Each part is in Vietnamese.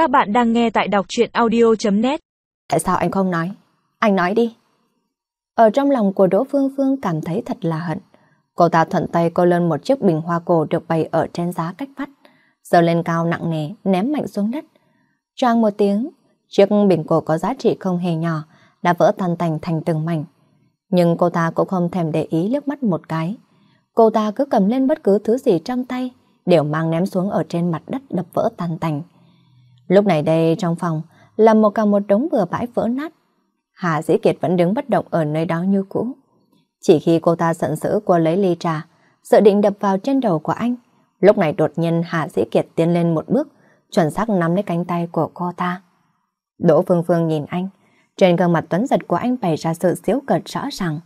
Các bạn đang nghe tại đọc truyện audio.net Tại sao anh không nói? Anh nói đi. Ở trong lòng của Đỗ Phương Phương cảm thấy thật là hận. Cô ta thuận tay cô lên một chiếc bình hoa cổ được bày ở trên giá cách vắt. Giờ lên cao nặng nề, ném mạnh xuống đất. Choang một tiếng, chiếc bình cổ có giá trị không hề nhỏ, đã vỡ tan tành thành từng mảnh. Nhưng cô ta cũng không thèm để ý liếc mắt một cái. Cô ta cứ cầm lên bất cứ thứ gì trong tay, đều mang ném xuống ở trên mặt đất đập vỡ tan tành. Lúc này đây trong phòng là một cả một đống bừa bãi vỡ nát. Hà Dĩ Kiệt vẫn đứng bất động ở nơi đó như cũ. Chỉ khi cô ta giận dữ qua lấy ly trà, dự định đập vào trên đầu của anh. Lúc này đột nhiên Hà Dĩ Kiệt tiến lên một bước, chuẩn xác nắm lấy cánh tay của cô ta. Đỗ Phương Phương nhìn anh, trên gương mặt tuấn giật của anh bày ra sự xíu cợt rõ ràng.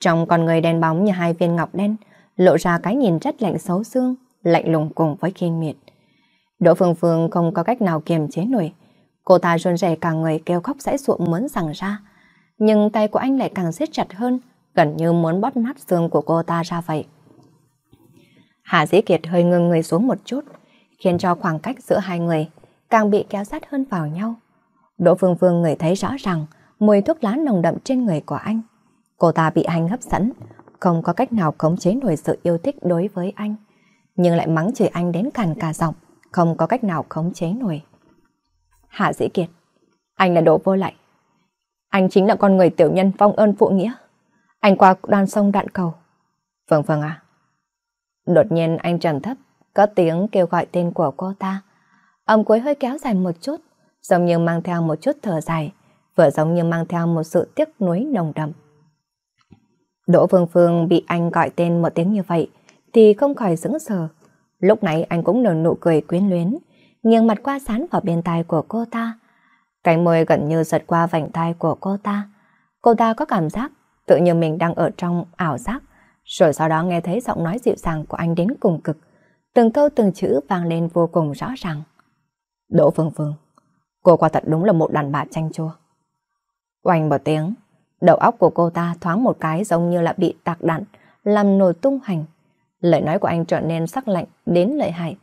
Trong con người đen bóng như hai viên ngọc đen, lộ ra cái nhìn rất lạnh xấu xương, lạnh lùng cùng với kinh miệt. Đỗ Phương Phương không có cách nào kiềm chế nổi. Cô ta run rẩy cả người kêu khóc dãy ruộng muốn rằng ra. Nhưng tay của anh lại càng siết chặt hơn, gần như muốn bóp nát xương của cô ta ra vậy. hà Dĩ Kiệt hơi ngưng người xuống một chút, khiến cho khoảng cách giữa hai người càng bị kéo sát hơn vào nhau. Đỗ Phương Phương người thấy rõ ràng mùi thuốc lá nồng đậm trên người của anh. Cô ta bị anh hấp dẫn, không có cách nào khống chế nổi sự yêu thích đối với anh, nhưng lại mắng chửi anh đến càn cả giọng không có cách nào khống chế nổi. Hạ Dĩ Kiệt, anh là đồ vô lại. Anh chính là con người tiểu nhân phong ơn phụ nghĩa. Anh qua đoan sông đạn cầu. Vâng vâng à. Đột nhiên anh trầm thấp, có tiếng kêu gọi tên của cô ta. Ông cuối hơi kéo dài một chút, giống như mang theo một chút thở dài, vừa giống như mang theo một sự tiếc nuối nồng đậm. Đỗ Phương Phương bị anh gọi tên một tiếng như vậy, thì không khỏi sững sờ. Lúc này anh cũng nở nụ cười quyến luyến, nghiêng mặt qua sán vào bên tai của cô ta. Cánh môi gần như giật qua vành tai của cô ta. Cô ta có cảm giác tự như mình đang ở trong ảo giác, rồi sau đó nghe thấy giọng nói dịu dàng của anh đến cùng cực. Từng câu từng chữ vang lên vô cùng rõ ràng. Đỗ Phương Phương, cô quả thật đúng là một đàn bà chanh chua. Oanh một tiếng, đầu óc của cô ta thoáng một cái giống như là bị tạc đạn, làm nổi tung hành. Lời nói của anh trở nên sắc lạnh đến lợi hại.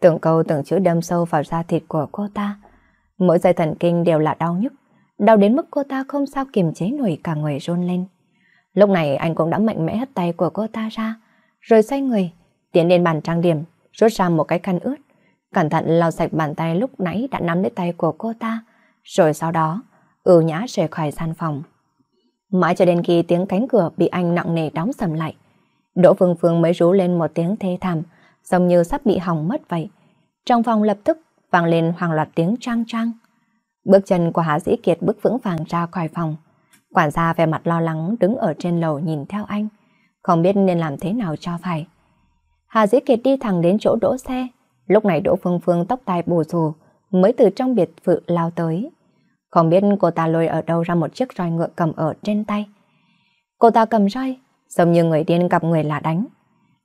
Từng câu từng chữ đâm sâu vào da thịt của cô ta. Mỗi dây thần kinh đều là đau nhức. Đau đến mức cô ta không sao kiềm chế nổi cả người rôn lên. Lúc này anh cũng đã mạnh mẽ hất tay của cô ta ra. Rồi xoay người, tiến lên bàn trang điểm, rút ra một cái khăn ướt. Cẩn thận lau sạch bàn tay lúc nãy đã nắm lấy tay của cô ta. Rồi sau đó, ưu nhã rời khỏi gian phòng. Mãi cho đến khi tiếng cánh cửa bị anh nặng nề đóng sầm lại. Đỗ Phương Phương mới rú lên một tiếng thê thảm, giống như sắp bị hỏng mất vậy. Trong phòng lập tức vang lên hoàng loạt tiếng trang trang. Bước chân của Hạ Dĩ Kiệt bước vững vàng ra khỏi phòng. Quản gia vẻ mặt lo lắng đứng ở trên lầu nhìn theo anh, không biết nên làm thế nào cho phải. Hà Dĩ Kiệt đi thẳng đến chỗ đỗ xe, lúc này Đỗ Phương Phương tóc tai bù xù mới từ trong biệt thự lao tới. Không biết cô ta lôi ở đâu ra một chiếc roi ngựa cầm ở trên tay. Cô ta cầm roi, giống như người điên gặp người lạ đánh.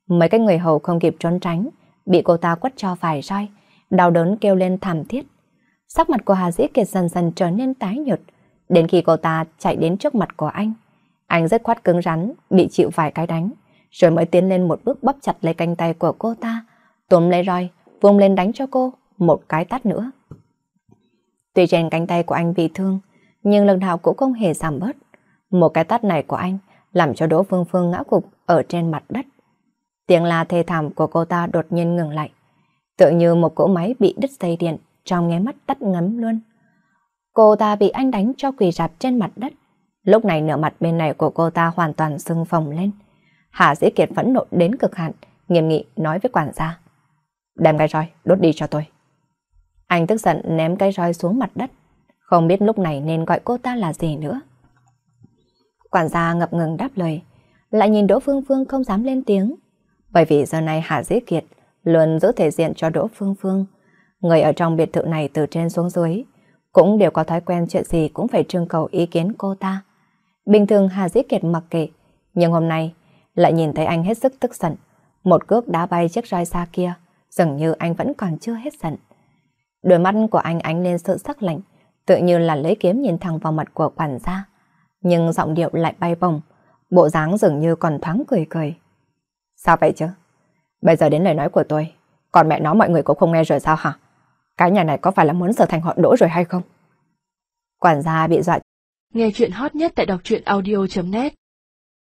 Mấy cái người hầu không kịp trốn tránh, bị cô ta quất cho phải roi, đau đớn kêu lên thảm thiết. Sắc mặt của Hà Dĩ Kiệt dần dần trở nên tái nhợt, đến khi cô ta chạy đến trước mặt của anh. Anh rất khoát cứng rắn, bị chịu vài cái đánh, rồi mới tiến lên một bước bóp chặt lấy cánh tay của cô ta, túm lấy roi, vung lên đánh cho cô một cái tát nữa. Tuy trên cánh tay của anh bị thương, nhưng lần nào cũng không hề giảm bớt. Một cái tát này của anh làm cho Đỗ Phương Phương ngã gục ở trên mặt đất. Tiếng la thê thảm của cô ta đột nhiên ngừng lại. Tự như một cỗ máy bị đứt dây điện, trong nghe mắt tắt ngấm luôn. Cô ta bị anh đánh cho quỳ rạp trên mặt đất. Lúc này nửa mặt bên này của cô ta hoàn toàn sưng phồng lên. Hạ Dĩ Kiệt phẫn nộ đến cực hạn, nghiêm nghị nói với quản gia. Đem cái roi, đốt đi cho tôi. Anh tức giận ném cái roi xuống mặt đất. Không biết lúc này nên gọi cô ta là gì nữa. Quản gia ngập ngừng đáp lời, lại nhìn Đỗ Phương Phương không dám lên tiếng. Bởi vì giờ này Hạ Dĩ Kiệt luôn giữ thể diện cho Đỗ Phương Phương. Người ở trong biệt thự này từ trên xuống dưới cũng đều có thói quen chuyện gì cũng phải trưng cầu ý kiến cô ta. Bình thường Hà Dĩ Kiệt mặc kệ, nhưng hôm nay lại nhìn thấy anh hết sức tức giận. Một cước đá bay chiếc roi xa kia, dường như anh vẫn còn chưa hết giận. Đôi mắt của anh ánh lên sự sắc lạnh, tự như là lấy kiếm nhìn thẳng vào mặt của quản gia nhưng giọng điệu lại bay bổng, bộ dáng dường như còn thoáng cười cười. Sao vậy chứ? Bây giờ đến lời nói của tôi, còn mẹ nó mọi người cũng không nghe rồi sao hả? cái nhà này có phải là muốn trở thành họ đỗ rồi hay không? Quản gia bị dọa. Nghe chuyện hot nhất tại đọc truyện audio.net